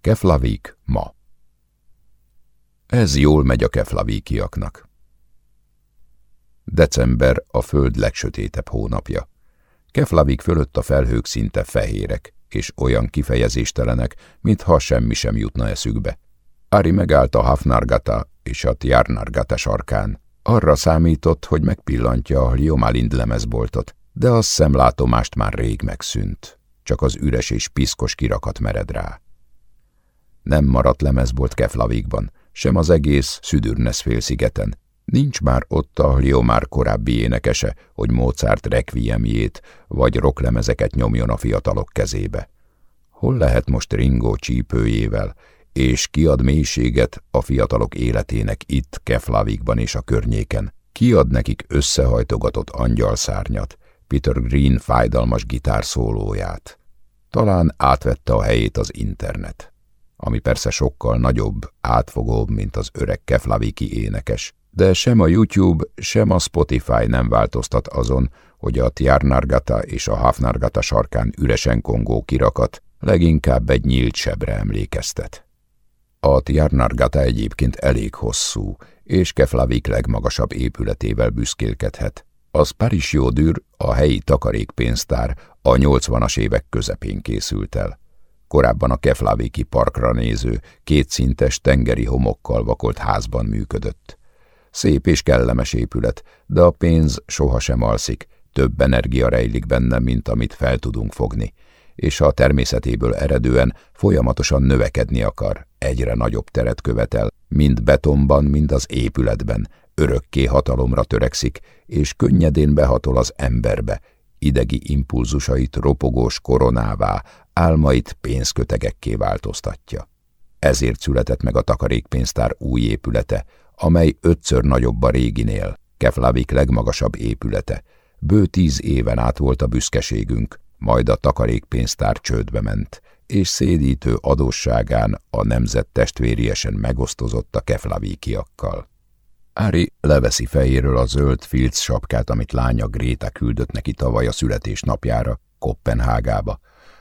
Keflavik ma. Ez jól megy a keflavíkiaknak. December a föld legsötétebb hónapja. Keflavik fölött a felhők szinte fehérek, és olyan kifejezéstelenek, mintha semmi sem jutna eszükbe. Ari megállt a Hafnargata és a Tjarnargata sarkán. Arra számított, hogy megpillantja a Liomalind lemezboltot, de a szemlátomást már rég megszűnt. Csak az üres és piszkos kirakat mered rá. Nem maradt lemezbolt Keflavikban, sem az egész Szüdürnesz félszigeten. Nincs már ott a Liomár korábbi énekese, hogy Mozart requiemjét vagy rocklemezeket nyomjon a fiatalok kezébe. Hol lehet most Ringo csípőjével, és kiad mélységet a fiatalok életének itt, Keflavikban és a környéken? Kiad nekik összehajtogatott angyalszárnyat, Peter Green fájdalmas gitárszólóját? Talán átvette a helyét az internet ami persze sokkal nagyobb, átfogóbb, mint az öreg Keflaviki énekes, de sem a YouTube, sem a Spotify nem változtat azon, hogy a Tjarnargata és a Hafnargata sarkán üresen kongó kirakat leginkább egy nyílt sebre emlékeztet. A Tjarnargata egyébként elég hosszú, és Keflavik legmagasabb épületével büszkélkedhet. Az Paris Jódűr, a helyi takarékpénztár a 80-as évek közepén készült el korábban a Keflavéki parkra néző, kétszintes tengeri homokkal vakolt házban működött. Szép és kellemes épület, de a pénz sohasem alszik, több energia rejlik benne, mint amit fel tudunk fogni, és a természetéből eredően folyamatosan növekedni akar, egyre nagyobb teret követel, mind betonban, mind az épületben, örökké hatalomra törekszik, és könnyedén behatol az emberbe, idegi impulzusait ropogós koronává, álmait pénzkötegekké változtatja. Ezért született meg a takarékpénztár új épülete, amely ötször nagyobb a réginél, Keflavik legmagasabb épülete. Bő tíz éven át volt a büszkeségünk, majd a takarékpénztár csődbe ment, és szédítő adósságán a nemzet testvériesen megosztozott a keflavíkiakkal. Ári leveszi fejéről a zöld filc sapkát, amit lánya Gréta küldött neki tavaly a születésnapjára, Kopenhágába,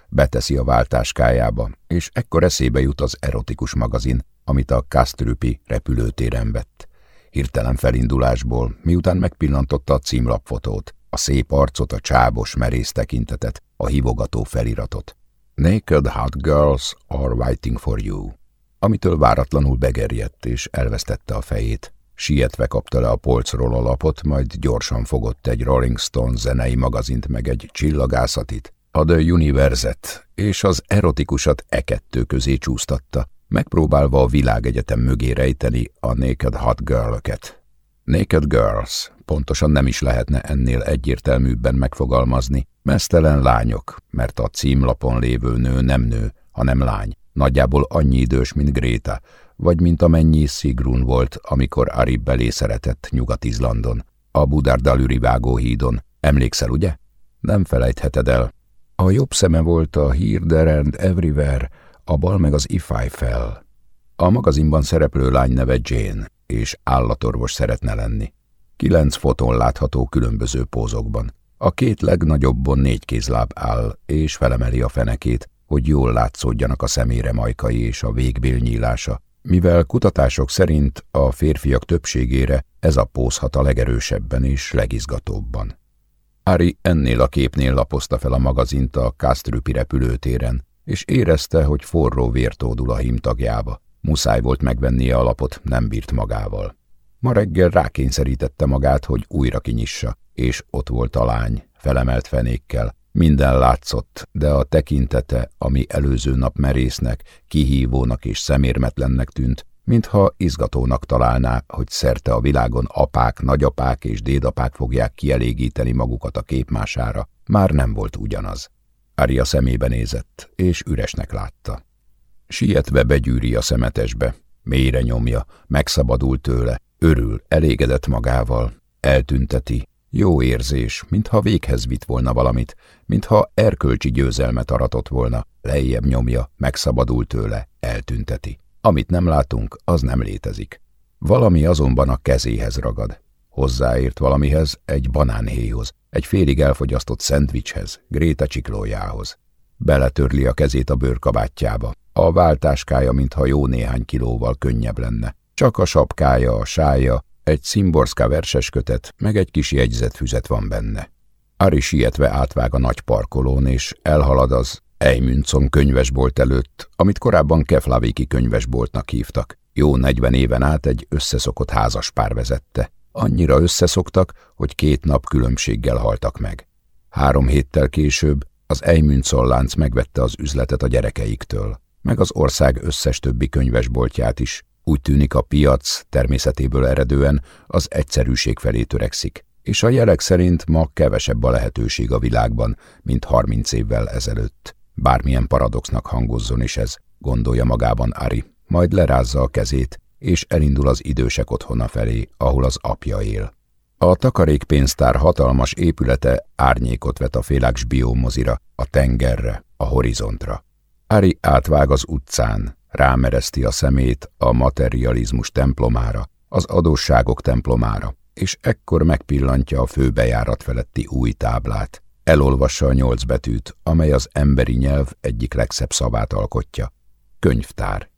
beteszi a váltáskájába, és ekkor eszébe jut az erotikus magazin, amit a Kastrüpi repülőtéren vett. Hirtelen felindulásból, miután megpillantotta a címlapfotót, a szép arcot, a csábos, merész tekintetet, a hivogató feliratot. Naked hot girls are waiting for you, amitől váratlanul begerjedt és elvesztette a fejét. Sietve kapta le a polcról a lapot, majd gyorsan fogott egy Rolling Stone zenei magazint meg egy csillagászatit, a The Universe-et és az erotikusat e kettő közé csúsztatta, megpróbálva a világegyetem mögé rejteni a Naked Hot Girl-öket. Naked Girls, pontosan nem is lehetne ennél egyértelműbben megfogalmazni, mesztelen lányok, mert a címlapon lévő nő nem nő, hanem lány, nagyjából annyi idős, mint Gréta, vagy mint amennyi Sigrun volt, amikor Ari belé szeretett Nyugat-Izlandon, a Budárdalüri vágóhídon. Emlékszel, ugye? Nem felejtheted el, a jobb szeme volt a Here, and Everywhere, a bal meg az If I Fell. A magazinban szereplő lány neve Jane, és állatorvos szeretne lenni. Kilenc fotón látható különböző pózokban. A két legnagyobbon négy kézláb áll, és felemeli a fenekét, hogy jól látszódjanak a szemére majkai és a végbél nyílása, mivel kutatások szerint a férfiak többségére ez a pózhat a legerősebben és legizgatóbban. Ári ennél a képnél lapozta fel a magazint a Kastrüpi repülőtéren, és érezte, hogy forró vér tódul a hímtagjába. Muszáj volt megvennie a lapot, nem bírt magával. Ma reggel rákényszerítette magát, hogy újra kinyissa, és ott volt a lány, felemelt fenékkel. Minden látszott, de a tekintete, ami előző nap merésznek, kihívónak és szemérmetlennek tűnt, mintha izgatónak találná, hogy szerte a világon apák, nagyapák és dédapák fogják kielégíteni magukat a képmására, már nem volt ugyanaz. Ária szemébe nézett, és üresnek látta. Sietve begyűri a szemetesbe, mélyre nyomja, megszabadul tőle, örül, elégedett magával, eltünteti, jó érzés, mintha véghez vitt volna valamit, mintha erkölcsi győzelmet aratott volna, lejjebb nyomja, megszabadul tőle, eltünteti. Amit nem látunk, az nem létezik. Valami azonban a kezéhez ragad. Hozzáért valamihez, egy banánhéjhoz, egy félig elfogyasztott szendvicshez, Gréta csiklójához. beletörli a kezét a bőrkabátjába. A váltáskája, mintha jó néhány kilóval könnyebb lenne. Csak a sapkája, a sája, egy szimborszka verseskötet, meg egy kis jegyzetfüzet van benne. Ari sietve átvág a nagy parkolón, és elhalad az Eimüncon könyvesbolt előtt, amit korábban Keflaviki könyvesboltnak hívtak. Jó negyven éven át egy összeszokott házaspár vezette. Annyira összeszoktak, hogy két nap különbséggel haltak meg. Három héttel később az Eimüncon lánc megvette az üzletet a gyerekeiktől, meg az ország összes többi könyvesboltját is. Úgy tűnik a piac természetéből eredően az egyszerűség felé törekszik, és a jelek szerint ma kevesebb a lehetőség a világban, mint harminc évvel ezelőtt. Bármilyen paradoxnak hangozzon is ez, gondolja magában Ari, majd lerázza a kezét, és elindul az idősek otthona felé, ahol az apja él. A takarékpénztár hatalmas épülete árnyékot vet a féláks biomozira, a tengerre, a horizontra. Ari átvág az utcán, rámereszti a szemét a materializmus templomára, az adósságok templomára, és ekkor megpillantja a főbejárat feletti új táblát. Elolvassa a nyolc betűt, amely az emberi nyelv egyik legszebb szavát alkotja. Könyvtár.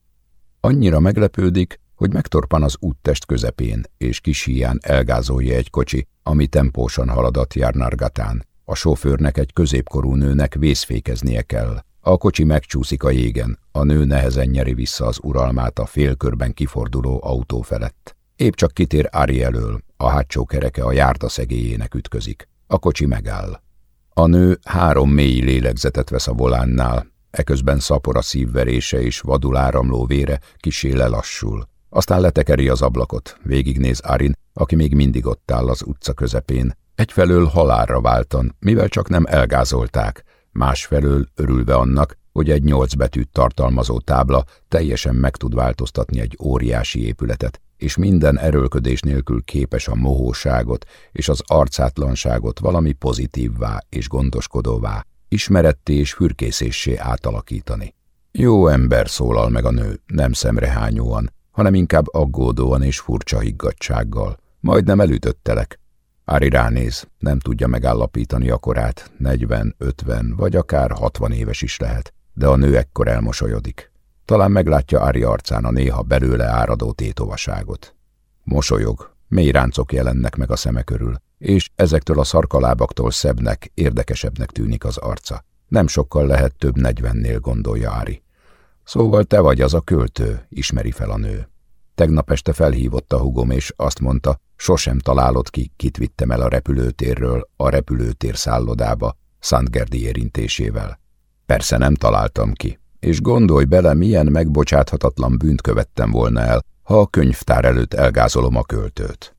Annyira meglepődik, hogy megtorpan az úttest közepén, és kis híján elgázolja egy kocsi, ami tempósan haladat Járnargatán. A sofőrnek egy középkorú nőnek vészfékeznie kell. A kocsi megcsúszik a jégen, a nő nehezen nyeri vissza az uralmát a félkörben kiforduló autó felett. Épp csak kitér Ari elől, a hátsó kereke a járda szegélyének ütközik. A kocsi megáll. A nő három mély lélegzetet vesz a volánnál, eközben szapor a szívverése és vadul áramló vére kisé lelassul. Aztán letekeri az ablakot, végignéz Arin, aki még mindig ott áll az utca közepén. Egyfelől halálra váltan, mivel csak nem elgázolták, másfelől örülve annak, hogy egy nyolc betűt tartalmazó tábla teljesen meg tud változtatni egy óriási épületet, és minden erőlködés nélkül képes a mohóságot és az arcátlanságot valami pozitívvá és gondoskodóvá, ismeretté és fürkészéssé átalakítani. Jó ember szólal meg a nő, nem szemrehányóan, hanem inkább aggódóan és furcsa higgadsággal. Majdnem elütöttelek. Ári ránéz, nem tudja megállapítani a korát, 40, 50 vagy akár 60 éves is lehet, de a nő ekkor elmosolyodik. Talán meglátja Ári arcán a néha belőle áradó tétovaságot. Mosolyog, mély ráncok jelennek meg a szeme körül, és ezektől a szarkalábaktól szebbnek, érdekesebbnek tűnik az arca. Nem sokkal lehet több negyvennél, gondolja Ári. Szóval te vagy az a költő, ismeri fel a nő. Tegnap este felhívott a hugom, és azt mondta, sosem találod ki, kit vittem el a repülőtérről a repülőtér szállodába, Szentgerdi érintésével. Persze nem találtam ki, és gondolj bele, milyen megbocsáthatatlan bűnt követtem volna el, ha a könyvtár előtt elgázolom a költőt.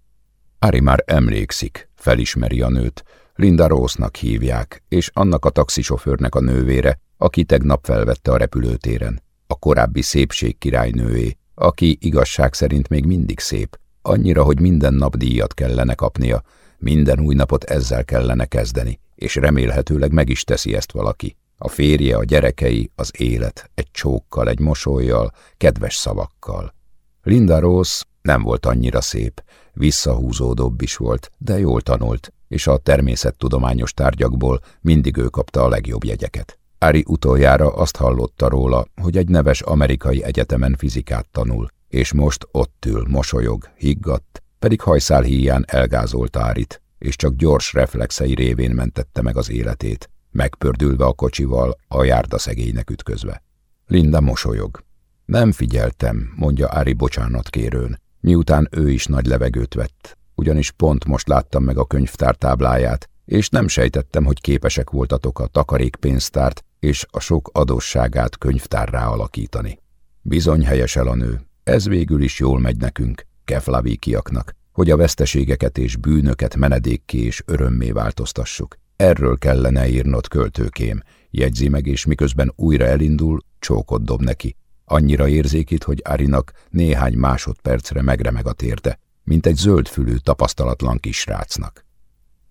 Ari már emlékszik, felismeri a nőt, Linda Rossnak hívják, és annak a taxisofőrnek a nővére, aki tegnap felvette a repülőtéren a korábbi szépség királynőé, aki igazság szerint még mindig szép, annyira, hogy minden nap díjat kellene kapnia, minden új napot ezzel kellene kezdeni, és remélhetőleg meg is teszi ezt valaki. A férje, a gyerekei, az élet, egy csókkal, egy mosolyjal, kedves szavakkal. Linda Rose nem volt annyira szép, visszahúzódóbb is volt, de jól tanult, és a természettudományos tárgyakból mindig ő kapta a legjobb jegyeket. Ári utoljára azt hallotta róla, hogy egy neves amerikai egyetemen fizikát tanul, és most ott ül, mosolyog, higgadt, pedig hajszál híján elgázolt Árit, és csak gyors reflexei révén mentette meg az életét, megpördülve a kocsival, a járda szegénynek ütközve. Linda mosolyog. Nem figyeltem, mondja Ári bocsánat kérőn, miután ő is nagy levegőt vett, ugyanis pont most láttam meg a könyvtár tábláját, és nem sejtettem, hogy képesek voltatok a takarékpénztárt és a sok adósságát könyvtárrá alakítani. Bizony helyesel a nő, ez végül is jól megy nekünk, keflavíkiaknak, hogy a veszteségeket és bűnöket menedékké és örömmé változtassuk. Erről kellene írnod költőkém, jegyzi meg, és miközben újra elindul, csókot dob neki. Annyira érzékít, hogy Arinak néhány másodpercre megremeg a térde, mint egy zöldfülű, tapasztalatlan kisrácnak.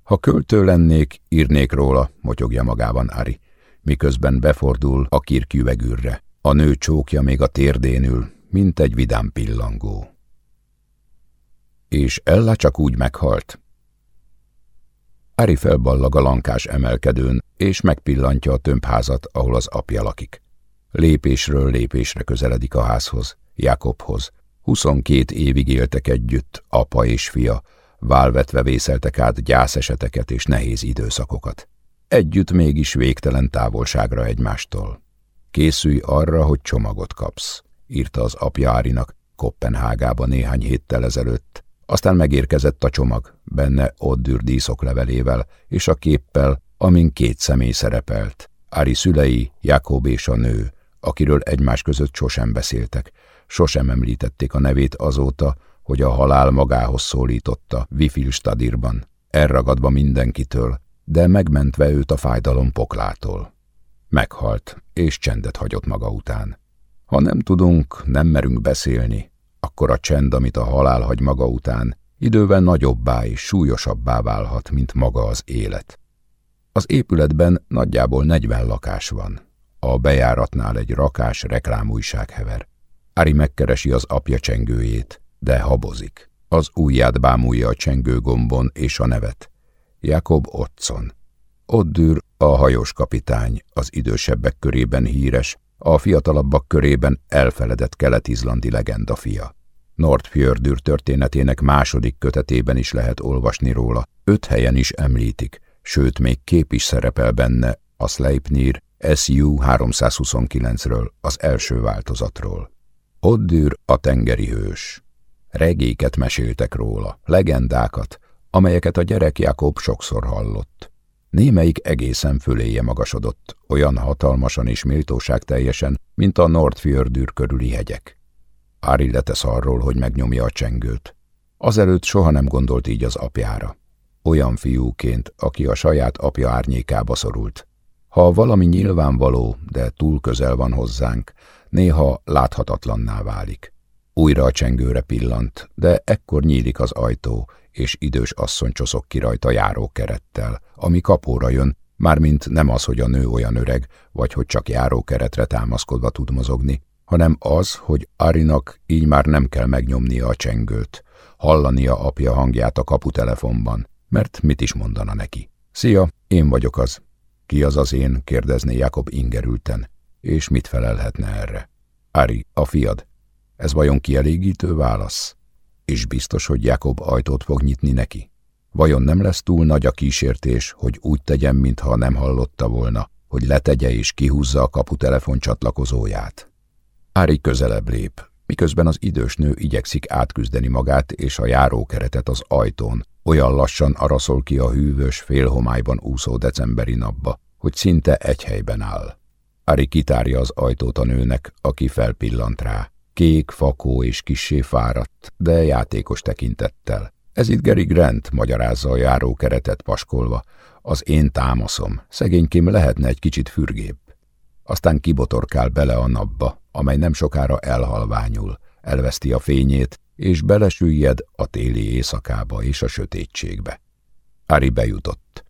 Ha költő lennék, írnék róla, motyogja magában Ari miközben befordul a kirküvegűrre. A nő csókja még a térdén ül, mint egy vidám pillangó. És Ella csak úgy meghalt. Ari felballag a lankás emelkedőn, és megpillantja a tömbházat, ahol az apja lakik. Lépésről lépésre közeledik a házhoz, Jakobhoz. 22 évig éltek együtt, apa és fia, válvetve vészeltek át gyászeseteket és nehéz időszakokat. Együtt mégis végtelen távolságra egymástól. Készülj arra, hogy csomagot kapsz, írta az apja Árinak Kopenhágába néhány héttel ezelőtt. Aztán megérkezett a csomag, benne Oddür díszoklevelével és a képpel, amin két személy szerepelt. Ári szülei, Jakob és a nő, akiről egymás között sosem beszéltek, sosem említették a nevét azóta, hogy a halál magához szólította Wifilstadirban, elragadva mindenkitől, de megmentve őt a fájdalom poklától. Meghalt, és csendet hagyott maga után. Ha nem tudunk, nem merünk beszélni, akkor a csend, amit a halál hagy maga után, idővel nagyobbá és súlyosabbá válhat, mint maga az élet. Az épületben nagyjából 40 lakás van. A bejáratnál egy rakás reklámújság hever. Ari megkeresi az apja csengőjét, de habozik. Az ujját bámulja a csengőgombon és a nevet. Jakob Otson. Oddür a hajós kapitány, az idősebbek körében híres, a fiatalabbak körében elfeledett kelet-izlandi legenda fia. Nordfjördür történetének második kötetében is lehet olvasni róla, öt helyen is említik, sőt még kép is szerepel benne a Sleipnir SU 329-ről, az első változatról. Oddür a tengeri hős. Regéket meséltek róla, legendákat, amelyeket a gyerek Jakob sokszor hallott. Némelyik egészen föléje magasodott, olyan hatalmasan és méltóság teljesen, mint a Nordfjördür körüli hegyek. Ári letesz arról, hogy megnyomja a csengőt. Azelőtt soha nem gondolt így az apjára. Olyan fiúként, aki a saját apja árnyékába szorult. Ha valami nyilvánvaló, de túl közel van hozzánk, néha láthatatlanná válik. Újra a csengőre pillant, de ekkor nyílik az ajtó, és idős asszony csoszok ki rajta járókerettel, ami kapóra jön, mármint nem az, hogy a nő olyan öreg, vagy hogy csak járókeretre támaszkodva tud mozogni, hanem az, hogy Arinak így már nem kell megnyomnia a csengőt, hallania apja hangját a kaputelefonban, mert mit is mondana neki. Szia, én vagyok az. Ki az az én? kérdezné Jakob ingerülten. És mit felelhetne erre? Ari, a fiad. Ez vajon kielégítő válasz? És biztos, hogy Jakob ajtót fog nyitni neki? Vajon nem lesz túl nagy a kísértés, hogy úgy tegyen, mintha nem hallotta volna, hogy letegye és kihúzza a kaputelefon csatlakozóját? Ári közelebb lép, miközben az idős nő igyekszik átküzdeni magát és a járókeretet az ajtón, olyan lassan araszol ki a hűvös, félhomályban úszó decemberi napba, hogy szinte egy helyben áll. Ari kitárja az ajtót a nőnek, aki felpillant rá. Kék, fakó és kissé fáradt, de játékos tekintettel. Ez itt Gary Grant, magyarázza a járókeretet paskolva. Az én támaszom, szegénykém lehetne egy kicsit fürgébb. Aztán kibotorkál bele a napba, amely nem sokára elhalványul, elveszti a fényét, és belesüllyed a téli éjszakába és a sötétségbe. Ari bejutott.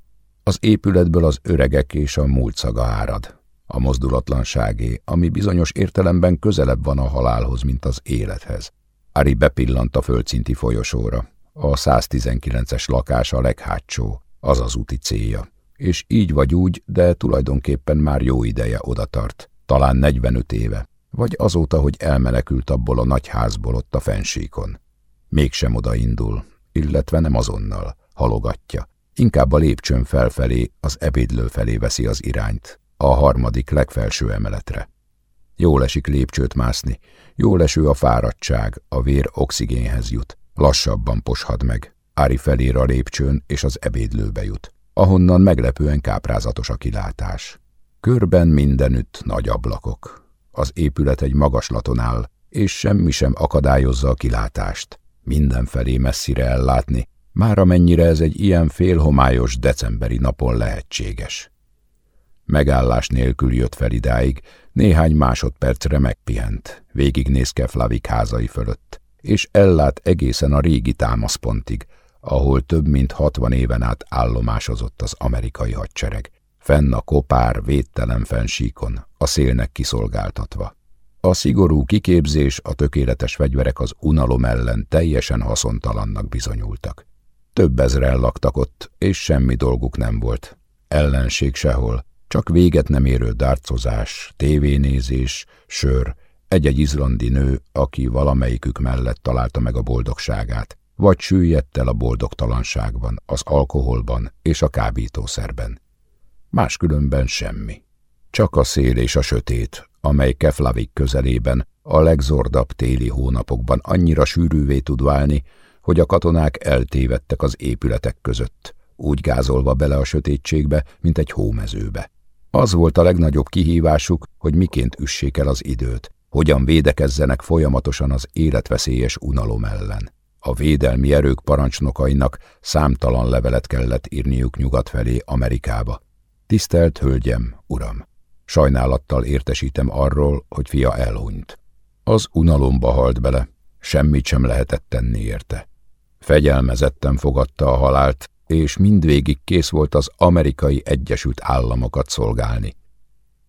Az épületből az öregek és a múlt szaga árad, a mozdulatlanságé, ami bizonyos értelemben közelebb van a halálhoz, mint az élethez. Ari bepillant a földszinti folyosóra. A 119-es lakás a leghátsó, az az úti célja. És így vagy úgy, de tulajdonképpen már jó ideje oda tart, talán 45 éve, vagy azóta, hogy elmenekült abból a nagy házból ott a fensíkon. Mégsem odaindul, illetve nem azonnal, halogatja. Inkább a lépcsőn felfelé, az ebédlő felé veszi az irányt, a harmadik legfelső emeletre. Jól esik lépcsőt mászni, jól eső a fáradtság, a vér oxigénhez jut, lassabban poshad meg. Ári felér a lépcsőn, és az ebédlőbe jut, ahonnan meglepően káprázatos a kilátás. Körben mindenütt nagy ablakok. Az épület egy magaslaton áll, és semmi sem akadályozza a kilátást. Mindenfelé messzire ellátni, már amennyire ez egy ilyen félhomályos decemberi napon lehetséges. Megállás nélkül jött fel idáig, néhány másodpercre megpihent, végignéz Keflavik házai fölött, és ellát egészen a régi támaszpontig, ahol több mint hatvan éven át állomásozott az amerikai hadsereg, fenn a kopár, védtelen fensíkon, a szélnek kiszolgáltatva. A szigorú kiképzés, a tökéletes fegyverek az unalom ellen teljesen haszontalannak bizonyultak. Több ezren laktak ott, és semmi dolguk nem volt. Ellenség sehol, csak véget nem érő dárcozás, tévénézés, sör, egy-egy izlandi nő, aki valamelyikük mellett találta meg a boldogságát, vagy süllyedt el a boldogtalanságban, az alkoholban és a kábítószerben. Máskülönben semmi. Csak a szél és a sötét, amely Keflavik közelében a legzordabb téli hónapokban annyira sűrűvé tud válni, hogy a katonák eltévedtek az épületek között, úgy gázolva bele a sötétségbe, mint egy hómezőbe. Az volt a legnagyobb kihívásuk, hogy miként üssék el az időt, hogyan védekezzenek folyamatosan az életveszélyes unalom ellen. A védelmi erők parancsnokainak számtalan levelet kellett írniuk nyugat felé Amerikába. Tisztelt Hölgyem, Uram! Sajnálattal értesítem arról, hogy fia elhunyt. Az unalomba halt bele, semmit sem lehetett tenni érte. Fegyelmezetten fogadta a halált, és mindvégig kész volt az amerikai Egyesült Államokat szolgálni.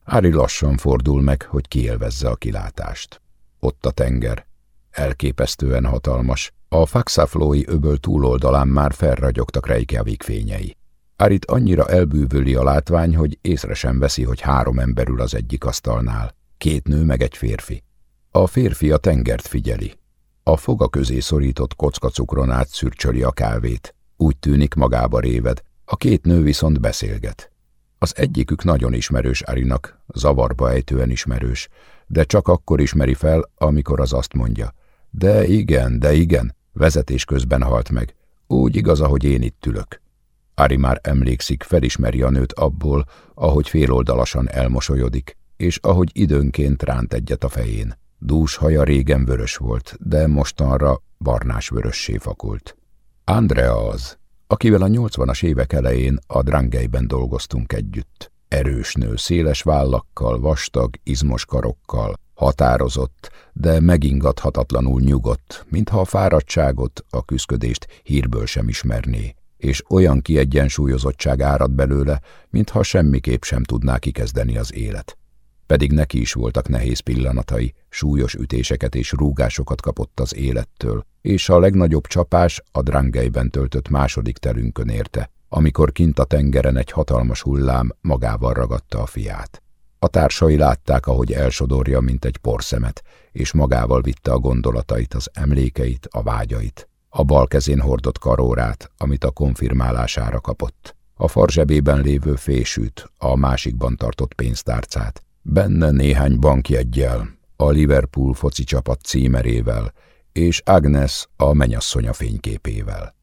Ári lassan fordul meg, hogy kielvezze a kilátást. Ott a tenger, elképesztően hatalmas, a Faxaflói öböl túloldalán már felragyogtak Reykjavik fényei. Árit annyira elbűvöli a látvány, hogy észre sem veszi, hogy három ember ül az egyik asztalnál, két nő meg egy férfi. A férfi a tengert figyeli. A foga közé szorított kockacukron át szürcsöli a kávét. Úgy tűnik magába réved, a két nő viszont beszélget. Az egyikük nagyon ismerős Arinak, zavarba ejtően ismerős, de csak akkor ismeri fel, amikor az azt mondja. De igen, de igen, vezetés közben halt meg. Úgy igaz, ahogy én itt ülök. Ari már emlékszik, felismeri a nőt abból, ahogy féloldalasan elmosolyodik, és ahogy időnként ránt egyet a fején. Dús haja régen vörös volt, de mostanra barnás-vörössé fakult. Andrea az, akivel a nyolcvanas évek elején a drangeiben dolgoztunk együtt. Erős nő, széles vállakkal, vastag, izmos karokkal, határozott, de megingathatatlanul nyugodt, mintha a fáradtságot, a küszködést hírből sem ismerné, és olyan kiegyensúlyozottság árad belőle, mintha semmiképp sem tudná kikezdeni az élet pedig neki is voltak nehéz pillanatai, súlyos ütéseket és rúgásokat kapott az élettől, és a legnagyobb csapás a drangeiben töltött második terünkön érte, amikor kint a tengeren egy hatalmas hullám magával ragadta a fiát. A társai látták, ahogy elsodorja, mint egy porszemet, és magával vitte a gondolatait, az emlékeit, a vágyait. A bal kezén hordott karórát, amit a konfirmálására kapott. A farzsebében lévő fésűt, a másikban tartott pénztárcát, Benne néhány bankjeggyel, a Liverpool foci csapat címerével, és Agnes a menyasszonya fényképével.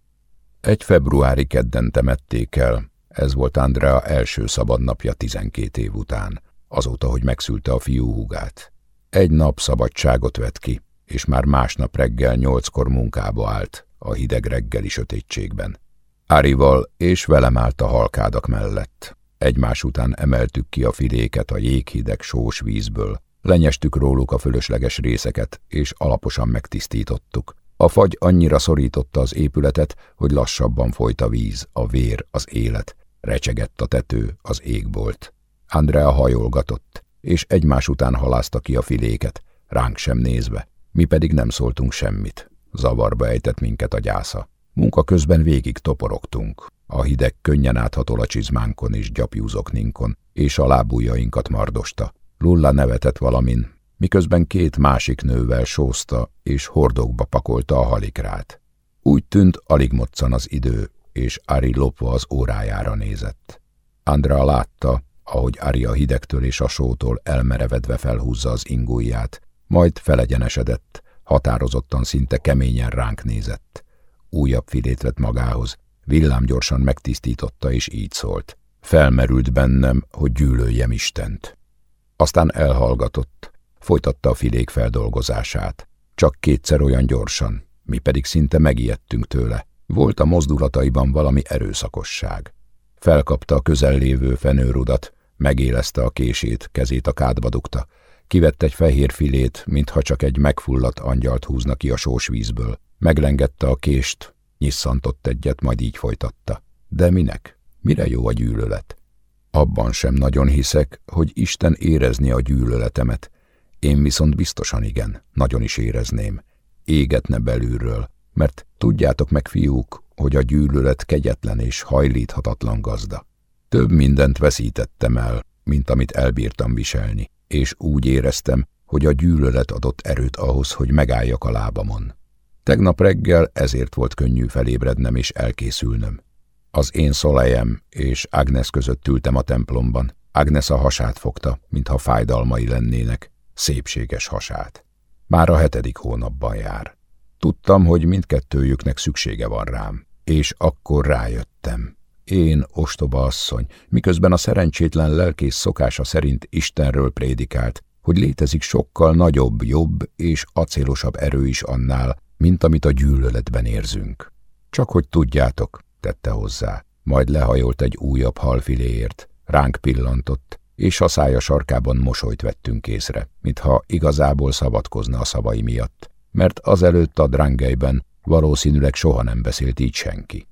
Egy februári kedden temették el, ez volt Andrea első szabadnapja tizenkét év után, azóta, hogy megszülte a fiú húgát. Egy nap szabadságot vett ki, és már másnap reggel nyolckor munkába állt, a hideg reggeli sötétségben. Árival és velem állt a halkádak mellett. Egymás után emeltük ki a filéket a jéghideg sós vízből, lenyestük róluk a fölösleges részeket, és alaposan megtisztítottuk. A fagy annyira szorította az épületet, hogy lassabban folyt a víz, a vér, az élet. Recsegett a tető, az égbolt. Andrea hajolgatott, és egymás után halázta ki a filéket, ránk sem nézve. Mi pedig nem szóltunk semmit. Zavarba ejtett minket a gyásza. Munka közben végig toporogtunk. A hideg könnyen áthatol a csizmánkon és gyapjúzokninkon, és a lábújainkat mardosta. Lulla nevetett valamin, miközben két másik nővel sózta és hordókba pakolta a halikrát. Úgy tűnt, alig moccan az idő, és Ari lopva az órájára nézett. Andra látta, ahogy Ari a hidegtől és a sótól elmerevedve felhúzza az ingújját, majd felegyenesedett, határozottan szinte keményen ránk nézett. Újabb filét vett magához, villámgyorsan megtisztította, és így szólt. Felmerült bennem, hogy gyűlöljem Istent. Aztán elhallgatott, folytatta a filék feldolgozását. Csak kétszer olyan gyorsan, mi pedig szinte megijedtünk tőle. Volt a mozdulataiban valami erőszakosság. Felkapta a közellévő fenőrudat, megélezte a kését, kezét a kádba dugta, kivett egy fehér filét, mintha csak egy megfulladt angyalt húzna ki a sós vízből, meglengette a kést, Nyisszantott egyet, majd így folytatta. De minek? Mire jó a gyűlölet? Abban sem nagyon hiszek, hogy Isten érezni a gyűlöletemet. Én viszont biztosan igen, nagyon is érezném. Égetne belülről, mert tudjátok meg, fiúk, hogy a gyűlölet kegyetlen és hajlíthatatlan gazda. Több mindent veszítettem el, mint amit elbírtam viselni, és úgy éreztem, hogy a gyűlölet adott erőt ahhoz, hogy megálljak a lábamon. Tegnap reggel ezért volt könnyű felébrednem és elkészülnöm. Az én szolejem és Agnes között ültem a templomban. Agnes a hasát fogta, mintha fájdalmai lennének, szépséges hasát. Már a hetedik hónapban jár. Tudtam, hogy mindkettőjüknek szüksége van rám, és akkor rájöttem. Én, ostoba asszony, miközben a szerencsétlen lelkész szokása szerint Istenről prédikált, hogy létezik sokkal nagyobb, jobb és acélosabb erő is annál, mint amit a gyűlöletben érzünk. Csak hogy tudjátok, tette hozzá, majd lehajolt egy újabb halfiléért, ránk pillantott, és a szája sarkában mosolyt vettünk észre, mintha igazából szabadkozna a szavai miatt, mert azelőtt a drangelyben valószínűleg soha nem beszélt így senki.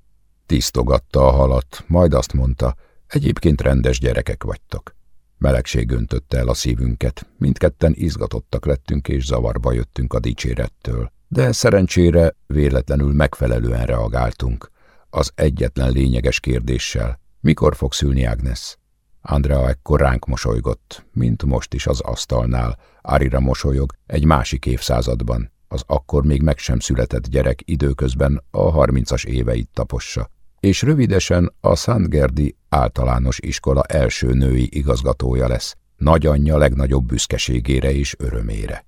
Tisztogatta a halat, majd azt mondta, egyébként rendes gyerekek vagytok. Melegség öntötte el a szívünket, mindketten izgatottak lettünk és zavarba jöttünk a dicsérettől, de szerencsére véletlenül megfelelően reagáltunk. Az egyetlen lényeges kérdéssel, mikor fog szülni Agnes? Andrea ekkor ránk mosolygott, mint most is az asztalnál, Arira mosolyog egy másik évszázadban, az akkor még meg sem született gyerek időközben a harmincas éveit tapossa, és rövidesen a Szentgerdi általános iskola első női igazgatója lesz, nagyanyja legnagyobb büszkeségére és örömére.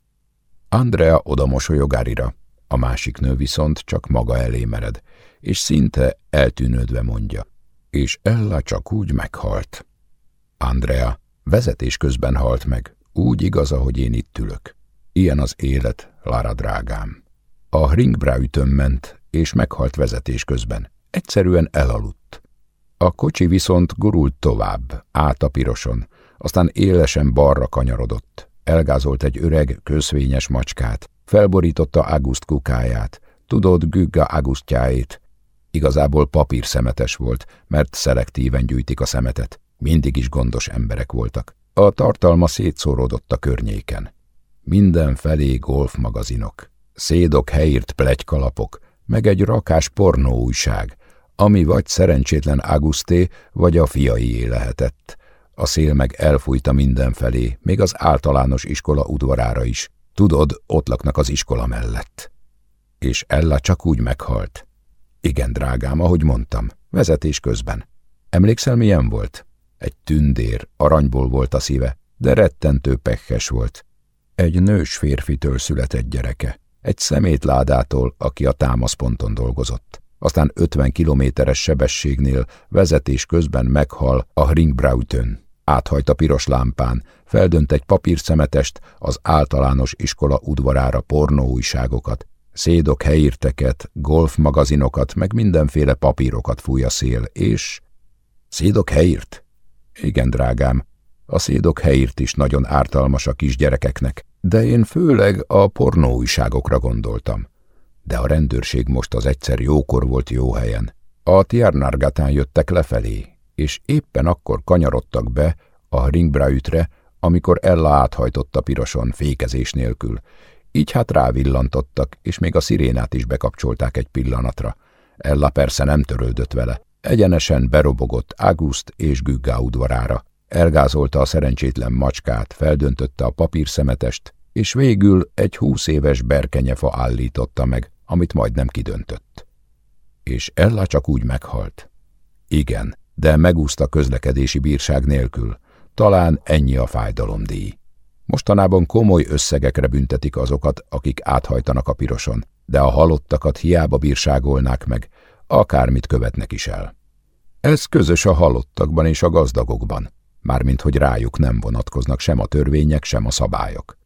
Andrea oda mosolyog Arira, a másik nő viszont csak maga elé mered, és szinte eltűnődve mondja, és Ella csak úgy meghalt. Andrea vezetés közben halt meg, úgy igaz, ahogy én itt ülök. Ilyen az élet, Lara drágám. A ringbraütön ment, és meghalt vezetés közben. Egyszerűen elaludt. A kocsi viszont gurult tovább, át a piroson, aztán élesen balra kanyarodott. Elgázolt egy öreg, közvényes macskát, felborította August kukáját, tudod Gügga Augustjáét. Igazából papír szemetes volt, mert szelektíven gyűjtik a szemetet. Mindig is gondos emberek voltak. A tartalma szétszóródott a környéken. Mindenfelé golfmagazinok, szédok helyírt plegykalapok, meg egy rakás pornóújság, ami vagy szerencsétlen Augusté, vagy a fiaié lehetett. A szél meg elfújta mindenfelé, még az általános iskola udvarára is. Tudod, ott laknak az iskola mellett. És Ella csak úgy meghalt. Igen, drágám, ahogy mondtam, vezetés közben. Emlékszel, milyen volt? Egy tündér, aranyból volt a szíve, de rettentő pekhes volt. Egy nős férfitől született gyereke, egy szemétládától, aki a támaszponton dolgozott. Aztán 50 kilométeres sebességnél vezetés közben meghal a Ringbrautön. Áthajt a piros lámpán, feldönt egy papírszemetest, az általános iskola udvarára pornóújságokat, szédok helyírteket, golfmagazinokat, meg mindenféle papírokat fúj a szél, és... Szédok helyírt? Igen, drágám, a szédok helyírt is nagyon ártalmas a kisgyerekeknek, de én főleg a pornóújságokra gondoltam. De a rendőrség most az egyszer jókor volt jó helyen. A Tiarnargatán jöttek lefelé, és éppen akkor kanyarodtak be a Ringbraütre, amikor Ella áthajtott piroson fékezés nélkül. Így hát rávillantottak, és még a szirénát is bekapcsolták egy pillanatra. Ella persze nem törődött vele. Egyenesen berobogott August és Güggá udvarára. Elgázolta a szerencsétlen macskát, feldöntötte a papírszemetest, és végül egy húsz éves berkenyefa állította meg, amit majdnem kidöntött. És Ella csak úgy meghalt. Igen, de megúszta közlekedési bírság nélkül. Talán ennyi a fájdalomdíj. Mostanában komoly összegekre büntetik azokat, akik áthajtanak a piroson, de a halottakat hiába bírságolnák meg, akármit követnek is el. Ez közös a halottakban és a gazdagokban, mármint hogy rájuk nem vonatkoznak sem a törvények, sem a szabályok.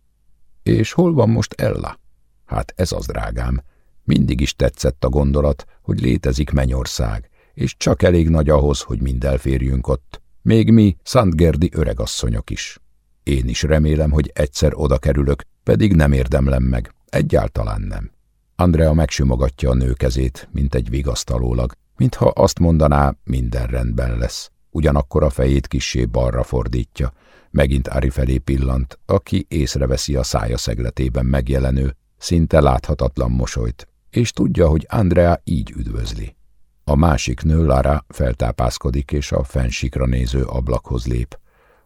És hol van most Ella? Hát ez az, drágám. Mindig is tetszett a gondolat, hogy létezik mennyország, és csak elég nagy ahhoz, hogy mind elférjünk ott. Még mi, Szentgerdi öregasszonyok is. Én is remélem, hogy egyszer oda kerülök, pedig nem érdemlem meg. Egyáltalán nem. Andrea megsimogatja a nő kezét, mint egy vigasztalólag, mintha azt mondaná, minden rendben lesz. Ugyanakkor a fejét kissé balra fordítja, megint Ari felé pillant, aki észreveszi a szája szegletében megjelenő, szinte láthatatlan mosolyt, és tudja, hogy Andrea így üdvözli. A másik nő, Lara, feltápászkodik, és a fensikra néző ablakhoz lép.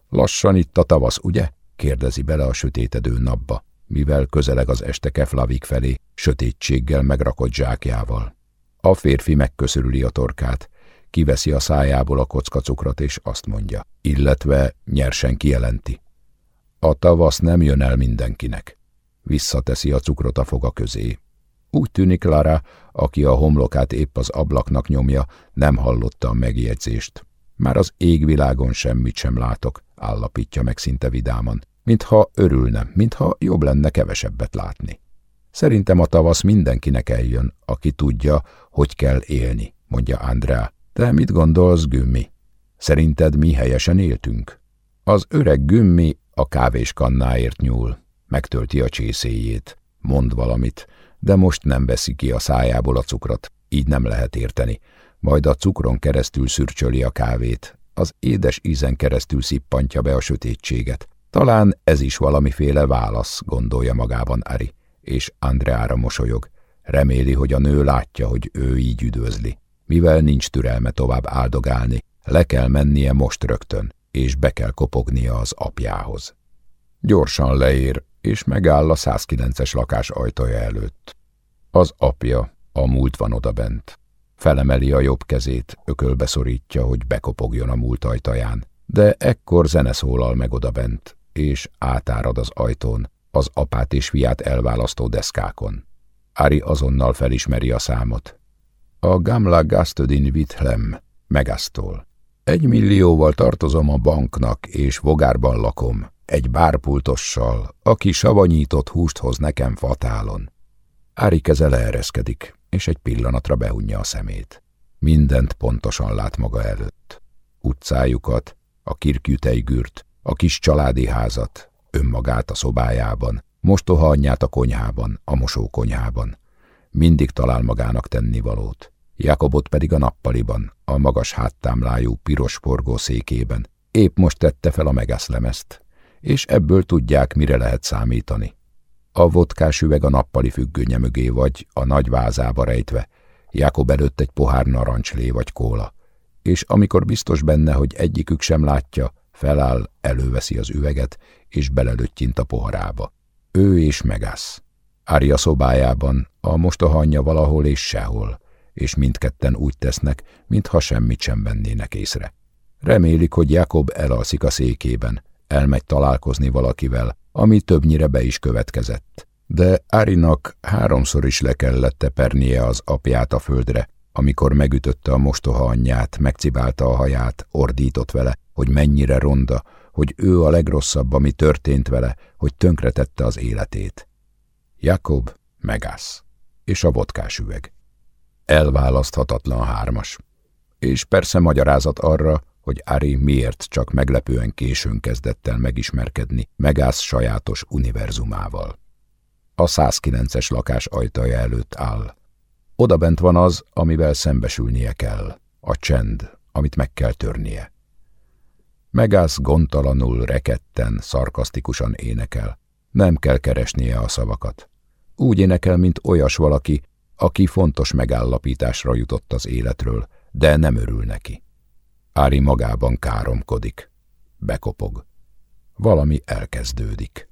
Lassan itt a tavasz, ugye? kérdezi bele a sötétedő napba, mivel közeleg az este Keflavik felé, sötétséggel megrakott zsákjával. A férfi megköszörüli a torkát, kiveszi a szájából a kockacukrot, és azt mondja, illetve nyersen kijelenti. A tavasz nem jön el mindenkinek. Visszateszi a cukrot a foga közé. Úgy tűnik Lara, aki a homlokát épp az ablaknak nyomja, nem hallotta a megjegyzést. Már az égvilágon semmit sem látok, állapítja meg szinte vidáman, mintha örülne, mintha jobb lenne kevesebbet látni. Szerintem a tavasz mindenkinek eljön, aki tudja, hogy kell élni, mondja Andrea. Te mit gondolsz, Gümmi? Szerinted mi helyesen éltünk? Az öreg Gümmi a kávéskannáért nyúl, megtölti a csészéjét, mond valamit, de most nem veszi ki a szájából a cukrot, így nem lehet érteni. Majd a cukron keresztül szürcsöli a kávét, az édes ízen keresztül szippantja be a sötétséget. Talán ez is valamiféle válasz, gondolja magában Ari, és Andreára mosolyog. Reméli, hogy a nő látja, hogy ő így üdvözli. Mivel nincs türelme tovább áldogálni, le kell mennie most rögtön, és be kell kopognia az apjához. Gyorsan leér, és megáll a 109-es lakás ajtaja előtt. Az apja, a múlt van odabent. Felemeli a jobb kezét, ökölbe szorítja, hogy bekopogjon a múlt ajtaján, de ekkor zene szólal meg odabent, és átárad az ajtón, az apát és fiát elválasztó deszkákon. Ári azonnal felismeri a számot. A Gamla Gastodin Vithlem, Megasztól. Egy millióval tartozom a banknak, és vogárban lakom, egy bárpultossal, aki savanyított húst hoz nekem fatálon. Ári keze leereszkedik, és egy pillanatra behunja a szemét. Mindent pontosan lát maga előtt. Utcájukat, a kirküteigürt, a kis családi házat, önmagát a szobájában, mostoha anyját a konyhában, a mosókonyhában. Mindig talál magának tennivalót. Jakobot pedig a nappaliban, a magas háttámlájú piros forgó székében. Épp most tette fel a megászlemezt, és ebből tudják, mire lehet számítani. A vodkás üveg a nappali függönye mögé vagy, a nagy vázába rejtve, Jakob előtt egy pohár narancslé vagy kóla, és amikor biztos benne, hogy egyikük sem látja, feláll, előveszi az üveget, és belelőttyint a poharába. Ő és megász. Ária szobájában, a mostohanya valahol és sehol, és mindketten úgy tesznek, mintha semmit sem vennének észre. Remélik, hogy Jakob elalszik a székében, elmegy találkozni valakivel, ami többnyire be is következett. De Árinak háromszor is le kellett tepernie az apját a földre, amikor megütötte a mostoha anyját, megcibálta a haját, ordított vele, hogy mennyire ronda, hogy ő a legrosszabb, ami történt vele, hogy tönkretette az életét. Jakob megász, és a vodkás üveg. Elválaszthatatlan hármas. És persze magyarázat arra, hogy Ari miért csak meglepően későn kezdett el megismerkedni megász sajátos univerzumával. A 109-es lakás ajtaja előtt áll. Oda bent van az, amivel szembesülnie kell, a csend, amit meg kell törnie. Megász gondtalanul, reketten, szarkasztikusan énekel. Nem kell keresnie a szavakat. Úgy énekel, mint olyas valaki, aki fontos megállapításra jutott az életről, de nem örül neki. Ári magában káromkodik. Bekopog. Valami elkezdődik.